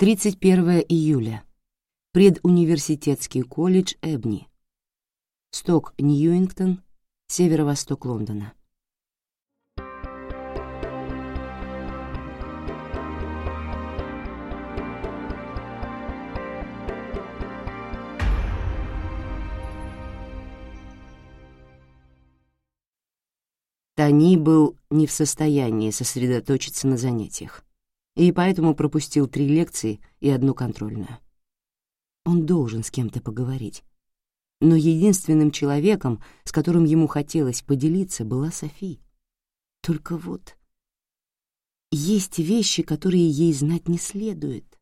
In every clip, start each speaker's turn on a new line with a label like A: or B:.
A: 31 июля. Предуниверситетский колледж Эбни. Сток, Ньюингтон, северо-восток Лондона. Тони был не в состоянии сосредоточиться на занятиях, и поэтому пропустил три лекции и одну контрольную. Он должен с кем-то поговорить. Но единственным человеком, с которым ему хотелось поделиться, была Софи. Только вот есть вещи, которые ей знать не следует,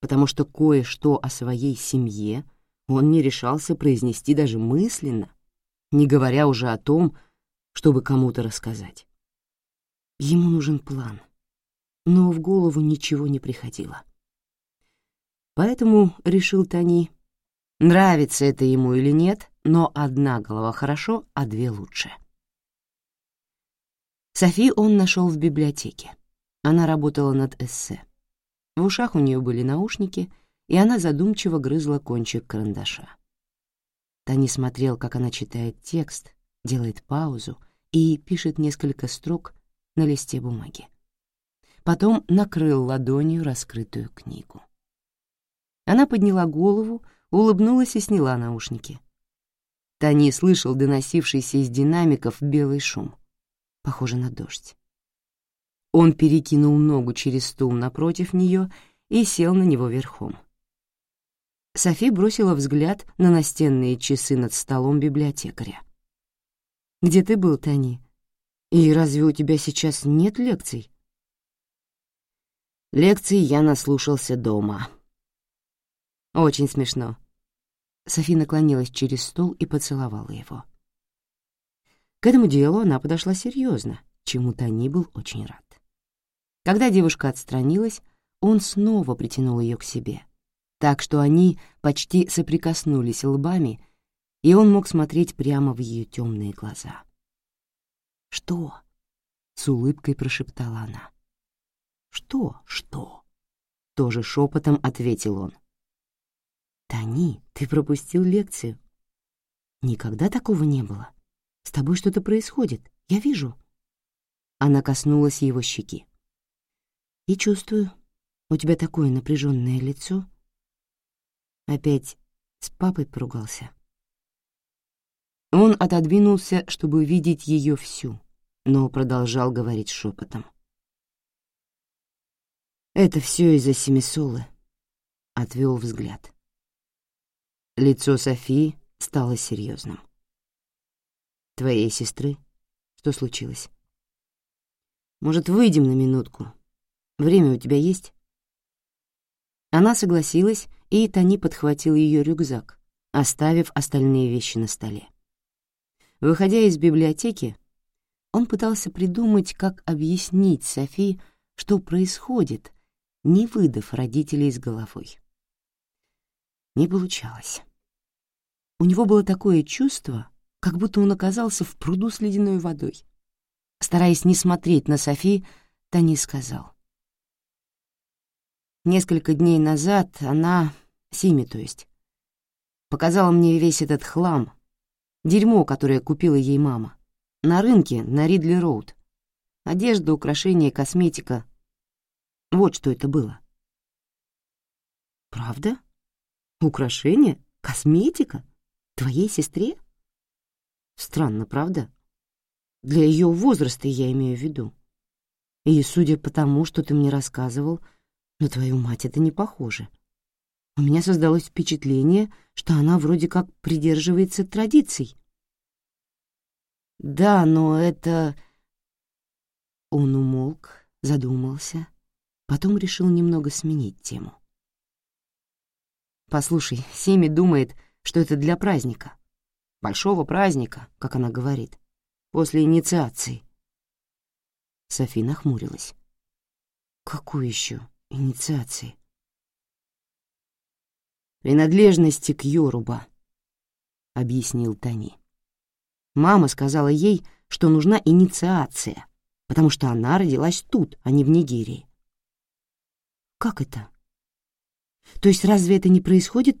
A: потому что кое-что о своей семье он не решался произнести даже мысленно, не говоря уже о том, чтобы кому-то рассказать. Ему нужен план, но в голову ничего не приходило. Поэтому, решил Тони, нравится это ему или нет, но одна голова хорошо, а две лучше. Софи он нашел в библиотеке. Она работала над эссе. В ушах у нее были наушники, и она задумчиво грызла кончик карандаша. Тони смотрел, как она читает текст, делает паузу и пишет несколько строк на листе бумаги. Потом накрыл ладонью раскрытую книгу. Она подняла голову, улыбнулась и сняла наушники. Тони слышал доносившийся из динамиков белый шум, похоже на дождь. Он перекинул ногу через стул напротив нее и сел на него верхом. Софи бросила взгляд на настенные часы над столом библиотекаря. Где ты был, Тони? И разве у тебя сейчас нет лекций? Лекции я наслушался дома. Очень смешно. Софи наклонилась через стол и поцеловала его. К этому делу она подошла серьезно, чему Тони был очень рад. Когда девушка отстранилась, он снова притянул ее к себе, так что они почти соприкоснулись лбами и он мог смотреть прямо в ее темные глаза. «Что?» — с улыбкой прошептала она. «Что? Что?» — тоже шепотом ответил он. «Тони, ты пропустил лекцию. Никогда такого не было. С тобой что-то происходит, я вижу». Она коснулась его щеки. «И чувствую, у тебя такое напряженное лицо. Опять с папой поругался». Он отодвинулся, чтобы видеть ее всю, но продолжал говорить шепотом. «Это все из-за Семисолы», — отвел взгляд. Лицо Софии стало серьезным. «Твоей сестры? Что случилось? Может, выйдем на минутку? Время у тебя есть?» Она согласилась, и Тони подхватил ее рюкзак, оставив остальные вещи на столе. Выходя из библиотеки, он пытался придумать, как объяснить Софи, что происходит, не выдав родителей с головой. Не получалось. У него было такое чувство, как будто он оказался в пруду с ледяной водой. Стараясь не смотреть на Софи, Тони сказал. Несколько дней назад она, Сими то есть, показала мне весь этот хлам, Дерьмо, которое купила ей мама. На рынке на Ридли-Роуд. Одежда, украшения, косметика. Вот что это было. Правда? Украшения? Косметика? Твоей сестре? Странно, правда? Для ее возраста я имею в виду. И судя по тому, что ты мне рассказывал, на твою мать это не похоже. У меня создалось впечатление, что она вроде как придерживается традиций. Да, но это... Он умолк, задумался, потом решил немного сменить тему. Послушай, Семи думает, что это для праздника. Большого праздника, как она говорит, после инициации. Софи нахмурилась. Какую еще инициации? принадлежности к Йоруба», — объяснил Тони. Мама сказала ей, что нужна инициация, потому что она родилась тут, а не в Нигерии. «Как это?» То есть разве это не происходит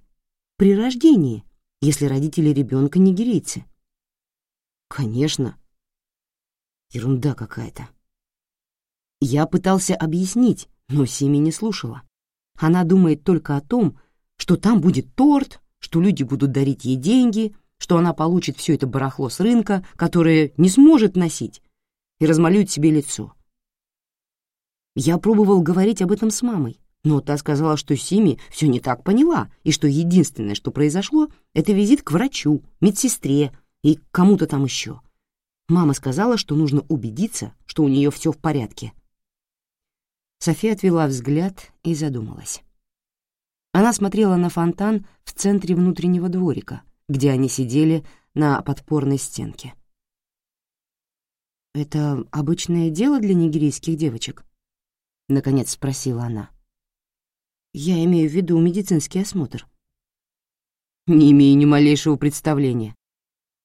A: при рождении, если родители ребенка нигерийцы? Конечно. Ерунда какая-то. Я пытался объяснить, но Сими не слушала. Она думает только о том, что там будет торт, что люди будут дарить ей деньги, что она получит все это барахло с рынка, которое не сможет носить, и размалюет себе лицо. Я пробовал говорить об этом с мамой, но та сказала, что Сими все не так поняла, и что единственное, что произошло, это визит к врачу, медсестре и кому-то там еще. Мама сказала, что нужно убедиться, что у нее все в порядке. София отвела взгляд и задумалась. Она смотрела на фонтан в центре внутреннего дворика, где они сидели на подпорной стенке. «Это обычное дело для нигерийских девочек?» — наконец спросила она. «Я имею в виду медицинский осмотр». «Не имею ни малейшего представления.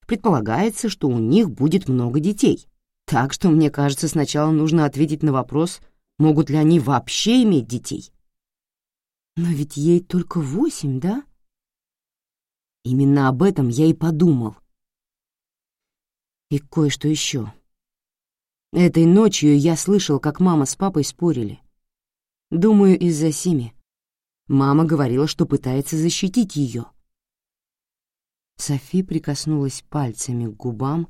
A: Предполагается, что у них будет много детей. Так что, мне кажется, сначала нужно ответить на вопрос, могут ли они вообще иметь детей». «Но ведь ей только восемь, да?» Именно об этом я и подумал. И кое-что еще. Этой ночью я слышал, как мама с папой спорили. Думаю, из-за Сими. Мама говорила, что пытается защитить ее. Софи прикоснулась пальцами к губам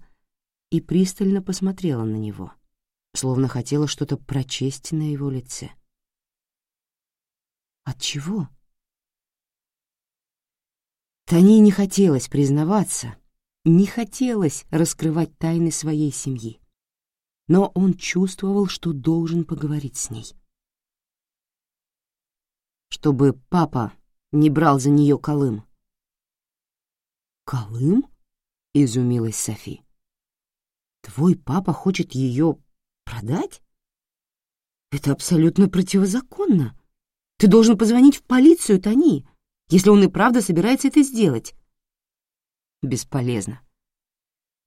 A: и пристально посмотрела на него, словно хотела что-то прочесть на его лице. От чего? Тани не хотелось признаваться, не хотелось раскрывать тайны своей семьи но он чувствовал, что должен поговорить с ней. Чтобы папа не брал за нее Колым. «Колым?» — изумилась Софи. «Твой папа хочет ее продать? Это абсолютно противозаконно. Ты должен позвонить в полицию, Тони, если он и правда собирается это сделать». «Бесполезно.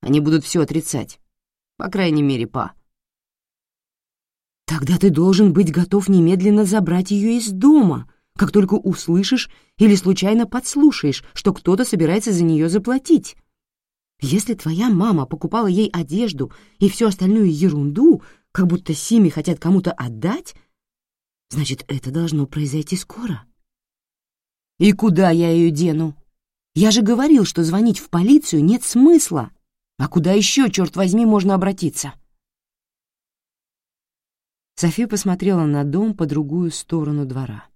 A: Они будут все отрицать. По крайней мере, па. Тогда ты должен быть готов немедленно забрать ее из дома, как только услышишь или случайно подслушаешь, что кто-то собирается за нее заплатить. Если твоя мама покупала ей одежду и всю остальную ерунду, как будто Сими хотят кому-то отдать, значит, это должно произойти скоро. И куда я ее дену? Я же говорил, что звонить в полицию нет смысла. А куда еще, черт возьми, можно обратиться? София посмотрела на дом по другую сторону двора.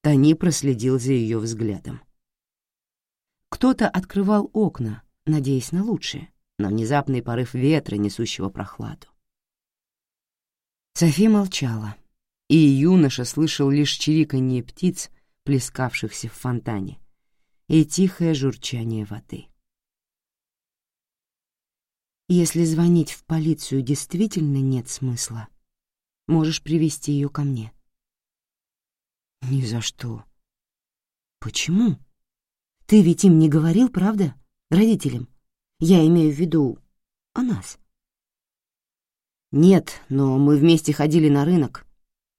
A: Тони проследил за ее взглядом. Кто-то открывал окна, надеясь на лучшее, на внезапный порыв ветра, несущего прохладу. София молчала, и юноша слышал лишь чириканье птиц, плескавшихся в фонтане, и тихое журчание воды. Если звонить в полицию действительно нет смысла, можешь привести ее ко мне. Ни за что. Почему? Ты ведь им не говорил, правда? Родителям. Я имею в виду о нас. Нет, но мы вместе ходили на рынок.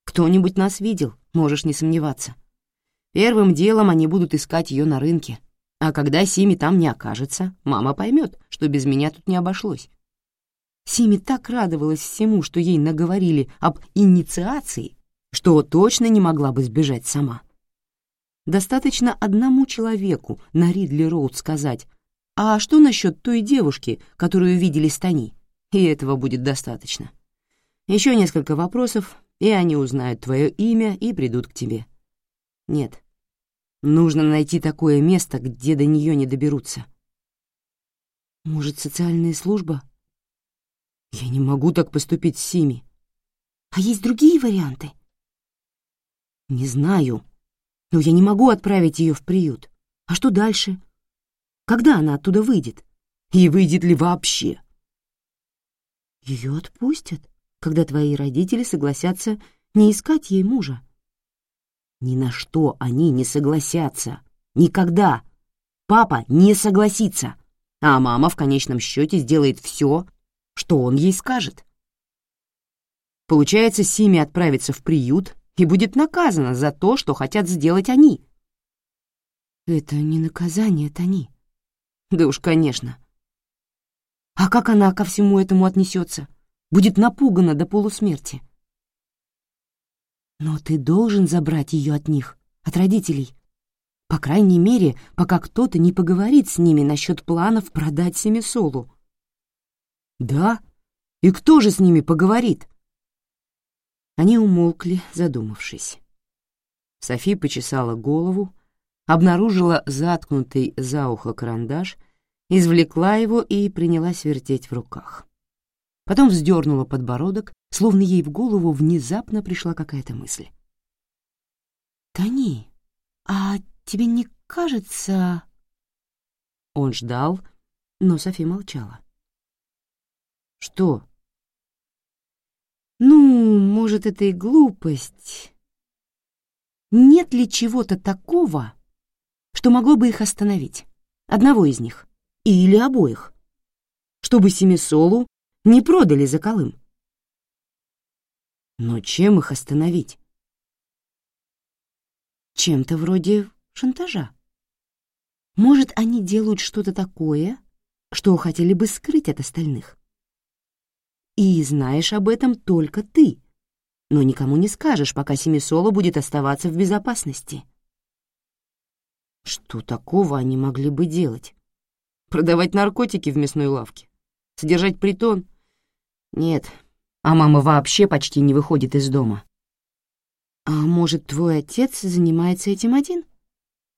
A: Кто-нибудь нас видел, можешь не сомневаться. Первым делом они будут искать ее на рынке. А когда Сими там не окажется, мама поймет, что без меня тут не обошлось. Сими так радовалась всему, что ей наговорили об инициации, что точно не могла бы сбежать сама. Достаточно одному человеку на Ридли Роуд сказать, «А что насчет той девушки, которую видели Стани?» И этого будет достаточно. Еще несколько вопросов, и они узнают твое имя и придут к тебе. Нет, нужно найти такое место, где до нее не доберутся. Может, социальная служба я не могу так поступить с Сими. А есть другие варианты? Не знаю, но я не могу отправить ее в приют. А что дальше? Когда она оттуда выйдет? И выйдет ли вообще? Ее отпустят, когда твои родители согласятся не искать ей мужа. Ни на что они не согласятся. Никогда. Папа не согласится. А мама в конечном счете сделает все, что он ей скажет. Получается, Сими отправится в приют и будет наказана за то, что хотят сделать они.
B: Это не наказание, Тони.
A: Да уж, конечно. А как она ко всему этому отнесется? Будет напугана до полусмерти.
B: Но ты должен забрать ее от них, от родителей. По крайней мере, пока кто-то не поговорит с ними насчет планов продать Семисолу.
A: Да? И кто же с ними поговорит? Они умолкли, задумавшись. Софи почесала голову, обнаружила заткнутый за ухо карандаш, извлекла его и принялась вертеть в руках. Потом вздернула подбородок, словно ей в голову внезапно пришла какая-то мысль.
B: «Тони, а тебе не кажется...»
A: Он ждал, но Софи молчала. «Что?»
B: «Ну, может, это и глупость. Нет ли чего-то такого, что могло бы их остановить? Одного из них или обоих? Чтобы Семисолу не продали за Колым.
A: Но чем их остановить?
B: Чем-то вроде шантажа. Может, они делают что-то такое, что хотели бы скрыть от остальных. И знаешь об этом только ты, но никому не скажешь, пока Семисоло будет оставаться в безопасности.
A: Что такого они могли бы делать? Продавать наркотики в мясной лавке? Содержать притон? Нет, а мама вообще почти не выходит из дома.
B: А может, твой отец занимается этим один?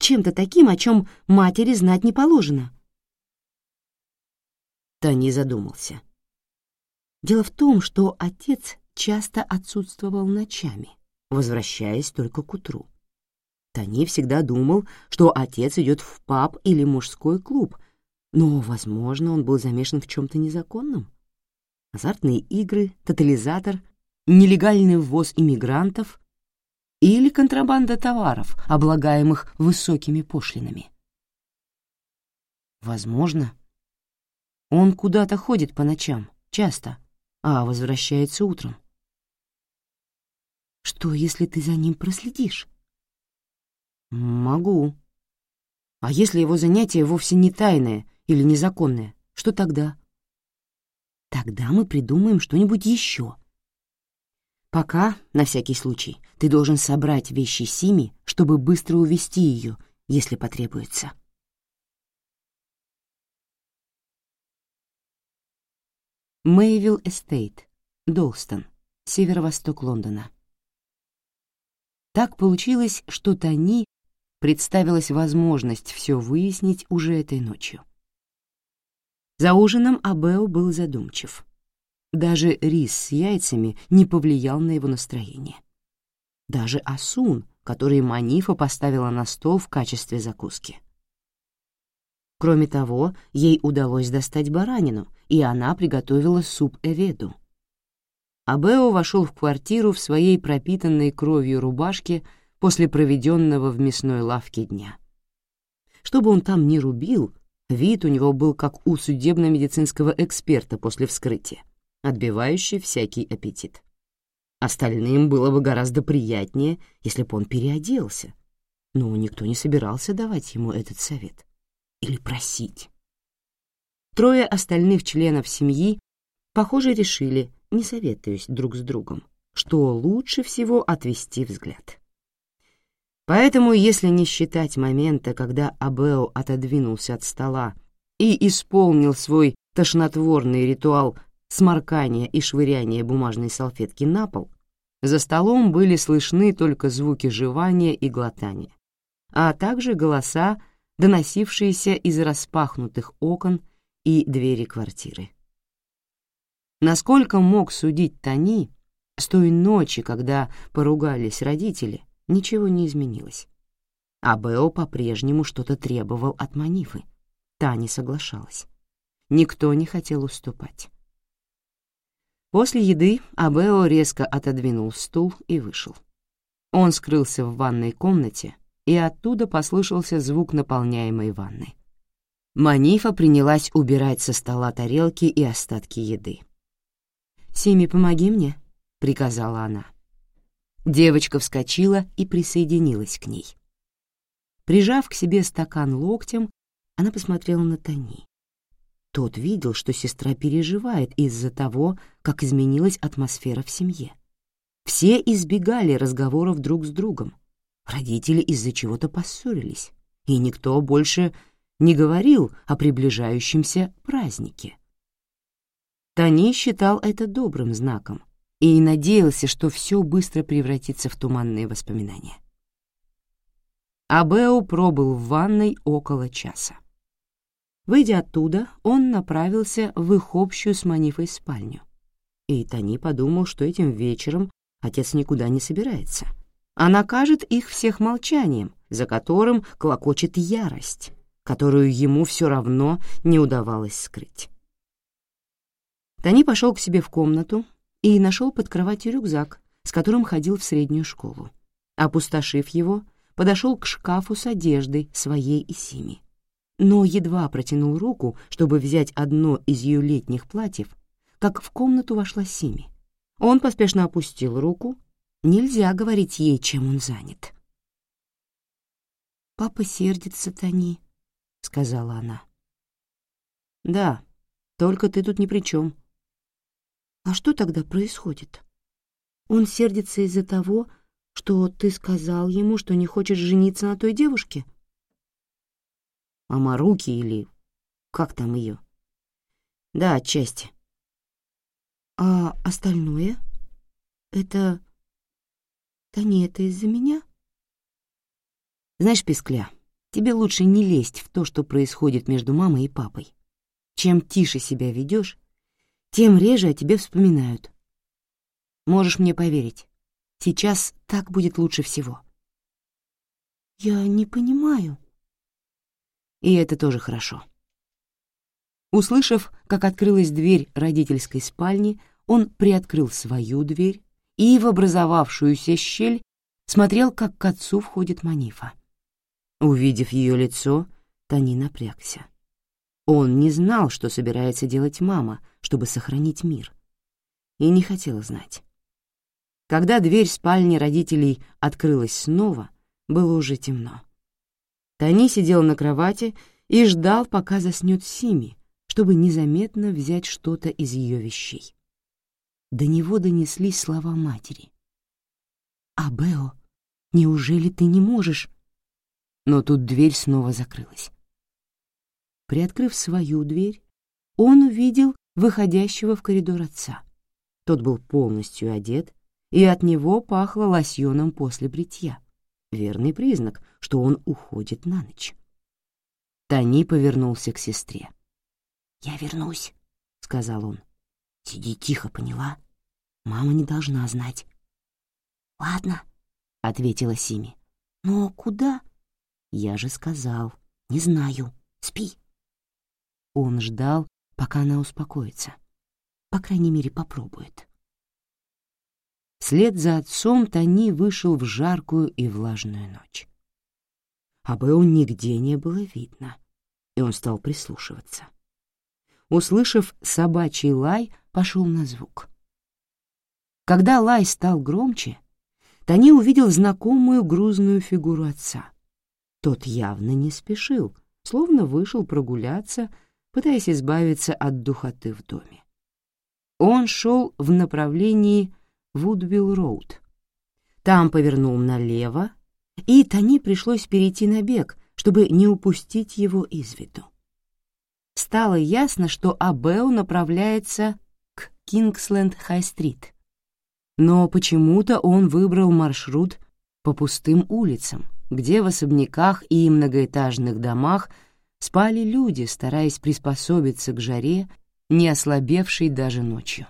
B: Чем-то таким, о чем матери знать не положено.
A: Тони задумался.
B: Дело в том, что отец часто отсутствовал ночами, возвращаясь только к утру.
A: Тони всегда думал, что отец идет в паб или мужской клуб, но, возможно, он был замешан в чем-то незаконном азартные игры, тотализатор, нелегальный ввоз иммигрантов или контрабанда товаров, облагаемых высокими пошлинами. Возможно, он куда-то ходит по ночам, часто, а возвращается утром.
B: Что, если ты за ним проследишь?
A: Могу. А если его занятие вовсе не тайное или незаконное, что тогда?
B: Тогда мы придумаем что-нибудь еще.
A: Пока, на всякий случай, ты должен собрать вещи Сими, чтобы быстро увести ее, если потребуется. Мэйвилл Эстейт, Долстон, северо-восток Лондона. Так получилось, что Тони представилась возможность все выяснить уже этой ночью. За ужином Абео был задумчив. Даже рис с яйцами не повлиял на его настроение. Даже Асун, который Манифа поставила на стол в качестве закуски. Кроме того, ей удалось достать баранину, и она приготовила суп эведу. Абео вошел в квартиру в своей пропитанной кровью рубашке после проведенного в мясной лавке дня. Что бы он там ни рубил, Вид у него был как у судебно-медицинского эксперта после вскрытия, отбивающий всякий аппетит. Остальным было бы гораздо приятнее, если бы он переоделся, но никто не собирался давать ему этот совет или просить. Трое остальных членов семьи, похоже, решили, не советуясь друг с другом, что лучше всего отвести взгляд. Поэтому, если не считать момента, когда Абео отодвинулся от стола и исполнил свой тошнотворный ритуал сморкания и швыряния бумажной салфетки на пол, за столом были слышны только звуки жевания и глотания, а также голоса, доносившиеся из распахнутых окон и двери квартиры. Насколько мог судить Тони, с той ночи, когда поругались родители, ничего не изменилось. А Бео по-прежнему что-то требовал от Манифы. Та не соглашалась. Никто не хотел уступать. После еды Абео резко отодвинул стул и вышел. Он скрылся в ванной комнате, и оттуда послышался звук наполняемой ванны. Манифа принялась убирать со стола тарелки и остатки еды. «Сими, помоги мне», — приказала она. Девочка вскочила и присоединилась к ней. Прижав к себе стакан локтем, она посмотрела на Тони. Тот видел, что сестра переживает из-за того, как изменилась атмосфера в семье. Все избегали разговоров друг с другом. Родители из-за чего-то поссорились, и никто больше не говорил о приближающемся празднике. Тони считал это добрым знаком и надеялся, что все быстро превратится в туманные воспоминания. Абео пробыл в ванной около часа. Выйдя оттуда, он направился в их общую с Манифой спальню. И Тони подумал, что этим вечером отец никуда не собирается, а накажет их всех молчанием, за которым клокочет ярость, которую ему все равно не удавалось скрыть. Тони пошел к себе в комнату и нашел под кроватью рюкзак, с которым ходил в среднюю школу. Опустошив его, подошел к шкафу с одеждой своей и Сими но едва протянул руку, чтобы взять одно из ее летних платьев, как в комнату вошла Сими. Он поспешно опустил руку. Нельзя говорить ей, чем он занят. «Папа сердится, Тони», — сказала она. «Да, только ты тут ни при чем». «А что тогда происходит? Он сердится из-за того, что ты сказал ему, что не хочешь жениться на той девушке?» Амаруки или... как там ее? Да, отчасти.
B: А остальное? Это... Да не это из-за меня?
A: Знаешь, Пескля, тебе лучше не лезть в то, что происходит между мамой и папой. Чем тише себя ведешь, тем реже о тебе вспоминают. Можешь мне поверить, сейчас так будет лучше всего.
B: Я не понимаю,
A: и это тоже хорошо. Услышав, как открылась дверь родительской спальни, он приоткрыл свою дверь и в образовавшуюся щель смотрел, как к отцу входит Манифа. Увидев ее лицо, Тони напрягся. Он не знал, что собирается делать мама, чтобы сохранить мир, и не хотел знать. Когда дверь спальни родителей открылась снова, было уже темно. Тони сидел на кровати и ждал, пока заснет Сими, чтобы незаметно взять что-то из ее вещей. До него донеслись слова матери. «Абео, неужели ты не можешь?» Но тут дверь снова закрылась. Приоткрыв свою дверь, он увидел выходящего в коридор отца. Тот был полностью одет, и от него пахло лосьоном после бритья верный признак, что он уходит на ночь. Тони повернулся к сестре. «Я вернусь», — сказал он. «Сиди тихо, поняла? Мама не должна знать». «Ладно», — ответила Сими. «Но куда?» «Я же сказал. Не знаю. Спи». Он ждал, пока она успокоится. По крайней мере, попробует. Вслед за отцом Тони вышел в жаркую и влажную ночь. А Бэу нигде не было видно, и он стал прислушиваться. Услышав собачий лай, пошел на звук. Когда лай стал громче, Тони увидел знакомую грузную фигуру отца. Тот явно не спешил, словно вышел прогуляться, пытаясь избавиться от духоты в доме. Он шел в направлении Вудвилл-Роуд. Там повернул налево, и Тони пришлось перейти на бег, чтобы не упустить его из виду. Стало ясно, что Абео направляется к Кингсленд-Хай-стрит. Но почему-то он выбрал маршрут по пустым улицам, где в особняках и многоэтажных домах спали люди, стараясь приспособиться к жаре, не ослабевшей даже ночью.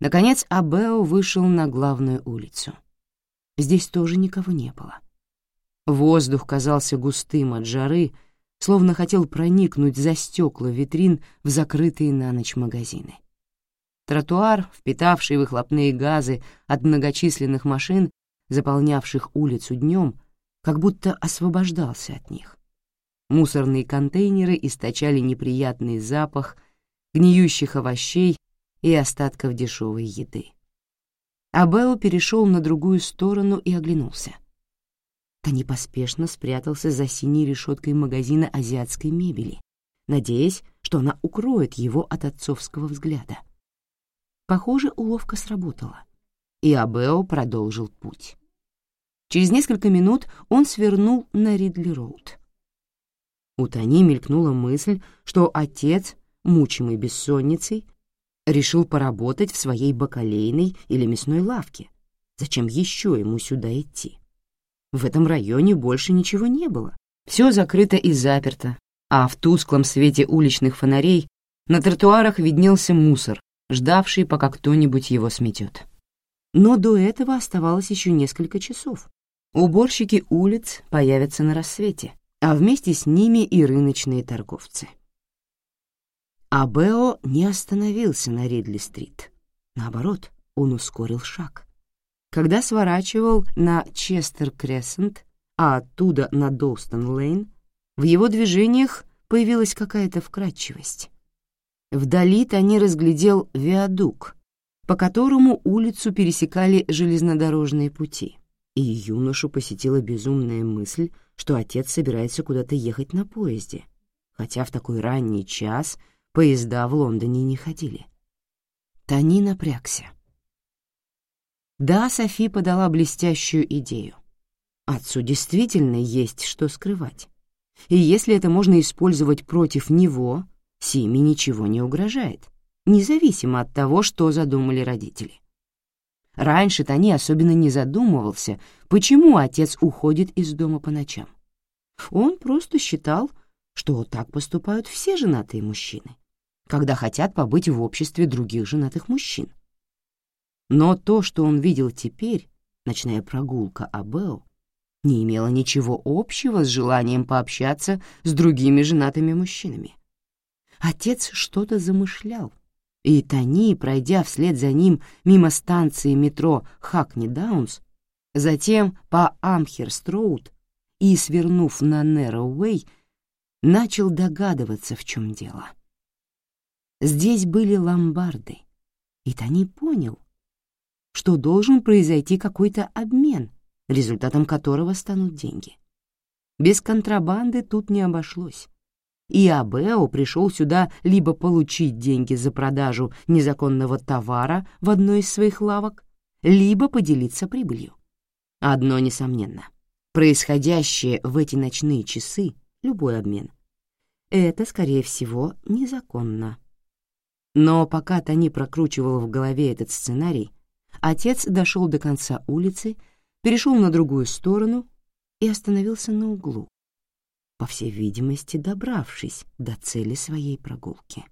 A: Наконец Абео вышел на главную улицу. Здесь тоже никого не было. Воздух казался густым от жары, словно хотел проникнуть за стекла витрин в закрытые на ночь магазины. Тротуар, впитавший выхлопные газы от многочисленных машин, заполнявших улицу днем, как будто освобождался от них. Мусорные контейнеры источали неприятный запах гниющих овощей и остатков дешевой еды.
B: Абео перешел на другую сторону и оглянулся. Тони поспешно спрятался за синей решеткой магазина азиатской мебели, надеясь, что она укроет его от отцовского взгляда. Похоже, уловка сработала, и Абео продолжил путь. Через несколько минут он свернул на Ридли-Роуд. У Тони мелькнула мысль, что отец, мучимый бессонницей, решил поработать в своей бакалейной или мясной лавке. Зачем еще ему сюда идти? В этом районе больше ничего не было. Все закрыто и заперто, а в тусклом свете уличных фонарей на тротуарах виднелся мусор, ждавший, пока кто-нибудь его сметет. Но до этого оставалось еще несколько часов. Уборщики улиц появятся на рассвете, а вместе с ними и рыночные торговцы. А Бео не остановился на Ридли-стрит. Наоборот, он ускорил шаг. Когда сворачивал на Честер-Крессент, а оттуда на Долстон-Лейн, в его движениях появилась какая-то вкрадчивость. Вдали Тони разглядел виадук, по которому улицу пересекали железнодорожные пути, и юношу посетила безумная мысль, что отец собирается куда-то ехать на поезде, хотя в такой ранний час поезда в Лондоне не ходили. Тони напрягся. Да, Софи подала блестящую идею. Отцу действительно есть что скрывать. И если это можно использовать против него, Симе ничего не угрожает, независимо от того, что задумали родители. Раньше Тони особенно не задумывался, почему отец уходит из дома по ночам. Он просто считал, что так поступают все женатые мужчины, когда хотят побыть в обществе других женатых мужчин. Но то, что он видел теперь, ночная прогулка Абео, не имело ничего общего с желанием пообщаться с другими женатыми мужчинами. Отец что-то замышлял, и Тони, пройдя вслед за ним мимо станции метро Хакни-Даунс, затем по Амхерст-Роуд и, свернув на Нэроуэй, начал догадываться, в чем дело. Здесь были ломбарды, и Тони понял, что должен произойти какой-то обмен, результатом которого станут деньги. Без контрабанды тут не обошлось и Абео пришел сюда либо получить деньги за продажу незаконного товара в одной из своих лавок, либо поделиться прибылью. Одно несомненно. Происходящее в эти ночные часы, любой обмен, это, скорее всего, незаконно. Но пока Тони прокручивал в голове этот сценарий, отец дошел до конца улицы, перешел на другую сторону и остановился на углу, по всей видимости, добравшись до цели своей прогулки.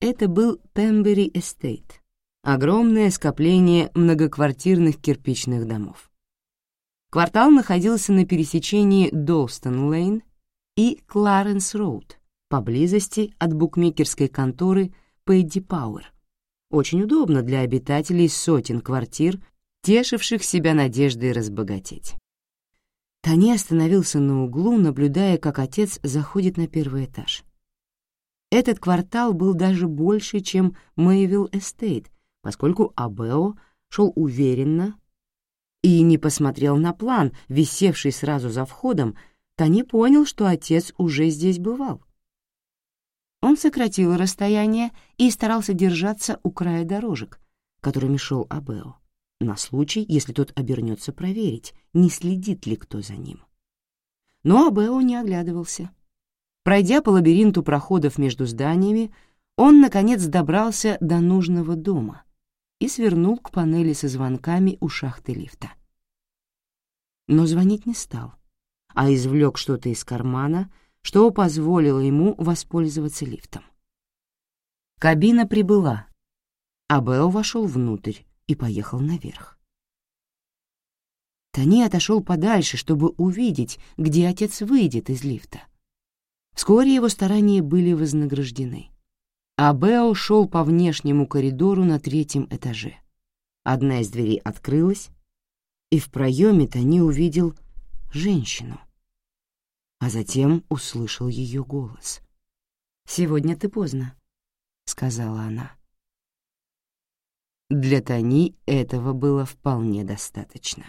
B: Это был Пембери Эстейт, огромное скопление многоквартирных кирпичных домов. Квартал находился на пересечении Долстон-Лейн и Кларенс-Роуд, поблизости от букмекерской конторы Пэдди Пауэр. Очень удобно для обитателей сотен квартир, тешивших себя надеждой разбогатеть. Тони остановился на углу, наблюдая, как отец заходит на первый этаж. Этот квартал был даже больше, чем Мэйвилл Эстейт, поскольку Абео шел уверенно и не посмотрел на план, висевший сразу за входом, Тони понял, что отец уже здесь бывал. Он сократил расстояние и старался держаться у края дорожек, которыми шел Абео на случай, если тот обернется проверить, не следит ли кто за ним. Но Абео не оглядывался. Пройдя по лабиринту проходов между зданиями, он, наконец, добрался до нужного дома и свернул к панели со звонками у шахты лифта. Но звонить не стал, а извлек что-то из кармана, что позволило ему воспользоваться лифтом. Кабина прибыла, а вошел внутрь, и поехал наверх. Тони отошел подальше, чтобы увидеть, где отец выйдет из лифта. Вскоре его старания были вознаграждены. А Бео шел по внешнему коридору на третьем этаже. Одна из дверей открылась, и в проеме Тони увидел женщину, а затем услышал ее голос. «Сегодня ты поздно», — сказала она.
A: Для Тони этого было вполне достаточно.